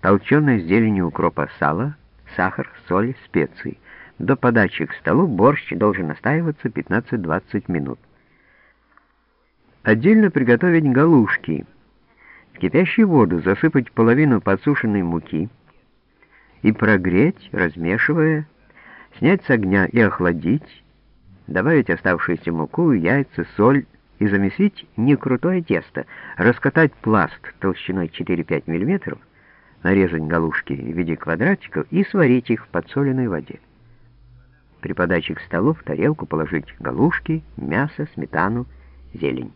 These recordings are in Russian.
толченая зелень укропа сало, сахар, соль, специи. До подачи к столу борщ должен настаиваться 15-20 минут. Отдельно приготовить галушки. В кипящую воду засыпать половину подсушенной муки и прогреть, размешивая, снять с огня и охладить, добавить оставшуюся муку, яйца, соль и замесить не крутое тесто, раскатать пласт толщиной 4-5 мм, нарезать галушки в виде квадратиков и сварить их в подсоленной воде. При подаче к столу в тарелку положить галушки, мясо, сметану, зелень.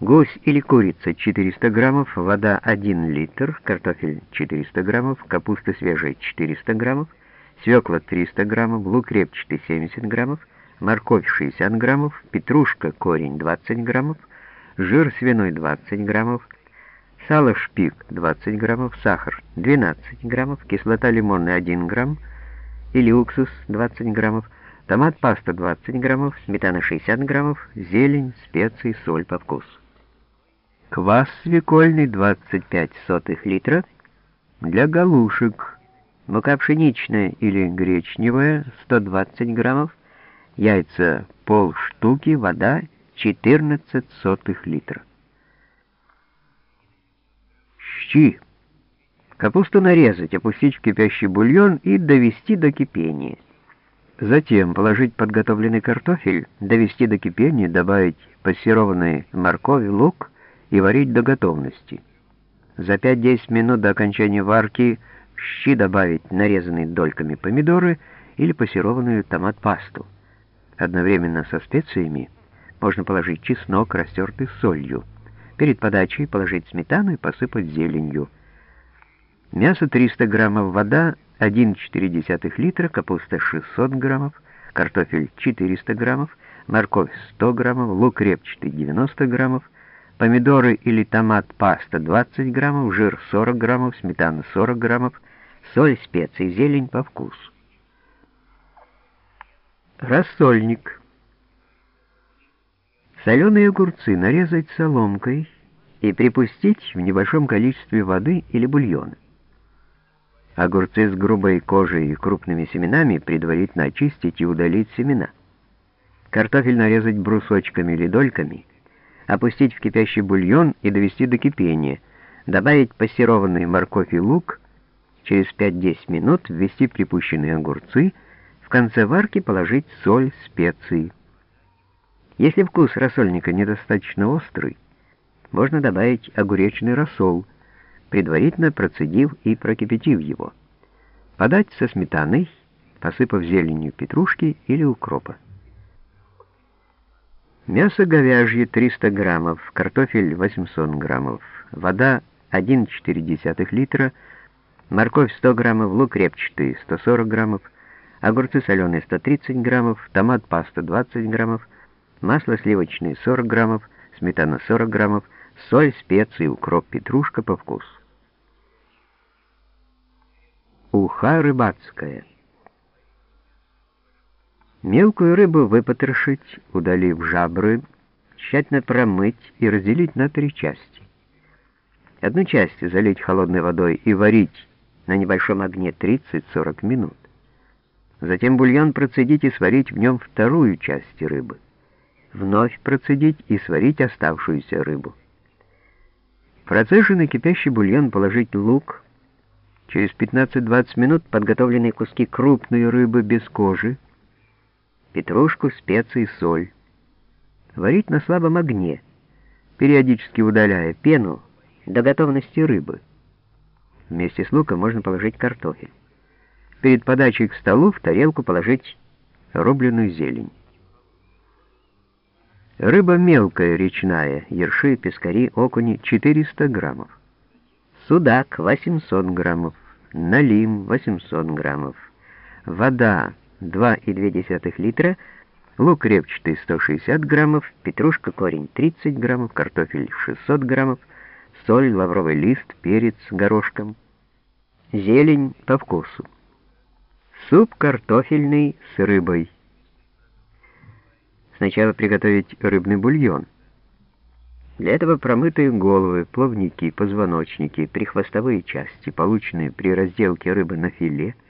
Гусь или курица 400 граммов, вода 1 литр, картофель 400 граммов, капуста свежая 400 граммов, свекла 300 граммов, лук репчатый 70 граммов, морковь 60 граммов, петрушка корень 20 граммов, жир свиной 20 граммов, сало шпик 20 граммов, сахар 12 граммов, кислота лимонная 1 грамм или уксус 20 граммов, томат паста 20 граммов, сметана 60 граммов, зелень, специи, соль по вкусу. Квас свекольный 25 сотых литра для галушек, мука пшеничная или гречневая 120 граммов, яйца пол штуки, вода 14 сотых литра. Щи. Капусту нарезать, опустить в кипящий бульон и довести до кипения. Затем положить подготовленный картофель, довести до кипения, добавить пассерованные морковь, лук и варить до готовности. За 5-10 минут до окончания варки в щи добавить нарезанные дольками помидоры или пассерованную томат-пасту. Одновременно со специями можно положить чеснок, растертый солью. Перед подачей положить сметану и посыпать зеленью. Мясо 300 граммов, вода 1,4 литра, капуста 600 граммов, картофель 400 граммов, морковь 100 граммов, лук репчатый 90 граммов, помидоры или томат-паста 20 граммов, жир 40 граммов, сметана 40 граммов, соль, специи, зелень по вкусу. Рассольник. Соленые огурцы нарезать соломкой и припустить в небольшом количестве воды или бульона. Огурцы с грубой кожей и крупными семенами предварительно очистить и удалить семена. Картофель нарезать брусочками или дольками, опустить в кипящий бульон и довести до кипения, добавить пассерованный морковь и лук, через 5-10 минут ввести припущенные огурцы – в конце варки положить соль, специи. Если вкус рассольника недостаточно острый, можно добавить огуречный рассол, предварительно процедив и прокипятив его. Подать со сметаной, посыпав зеленью петрушки или укропа. Мясо говяжье 300 граммов, картофель 800 граммов, вода 1,4 литра, морковь 100 граммов, лук репчатый 140 граммов, огурцы соленые 130 граммов, томат паста 20 граммов, масло сливочное 40 граммов, сметана 40 граммов, соль, специи, укроп, петрушка по вкусу. Уха рыбацкая. Мелкую рыбу выпотрошить, удалив жабры, тщательно промыть и разделить на три части. Одну часть залить холодной водой и варить на небольшом огне 30-40 минут. Затем бульон процедить и сварить в нем вторую часть рыбы. Вновь процедить и сварить оставшуюся рыбу. В процеженный кипящий бульон положить лук, через 15-20 минут подготовленные куски крупной рыбы без кожи, петрушку, специи, соль. Варить на слабом огне, периодически удаляя пену до готовности рыбы. Вместе с луком можно положить картофель. Перед подачей к столу в тарелку положить рубленую зелень. Рыба мелкая, речная, ерши, пескари, окуни 400 граммов. Судак 800 граммов, налим 800 граммов. Вода 2,2 литра, лук репчатый 160 граммов, петрушка корень 30 граммов, картофель 600 граммов, соль, лавровый лист, перец горошком, зелень по вкусу. Суп картофельный с рыбой. Сначала приготовить рыбный бульон. Для этого промытые головы, плавники, позвоночники, прихвостовые части, полученные при разделке рыбы на филе –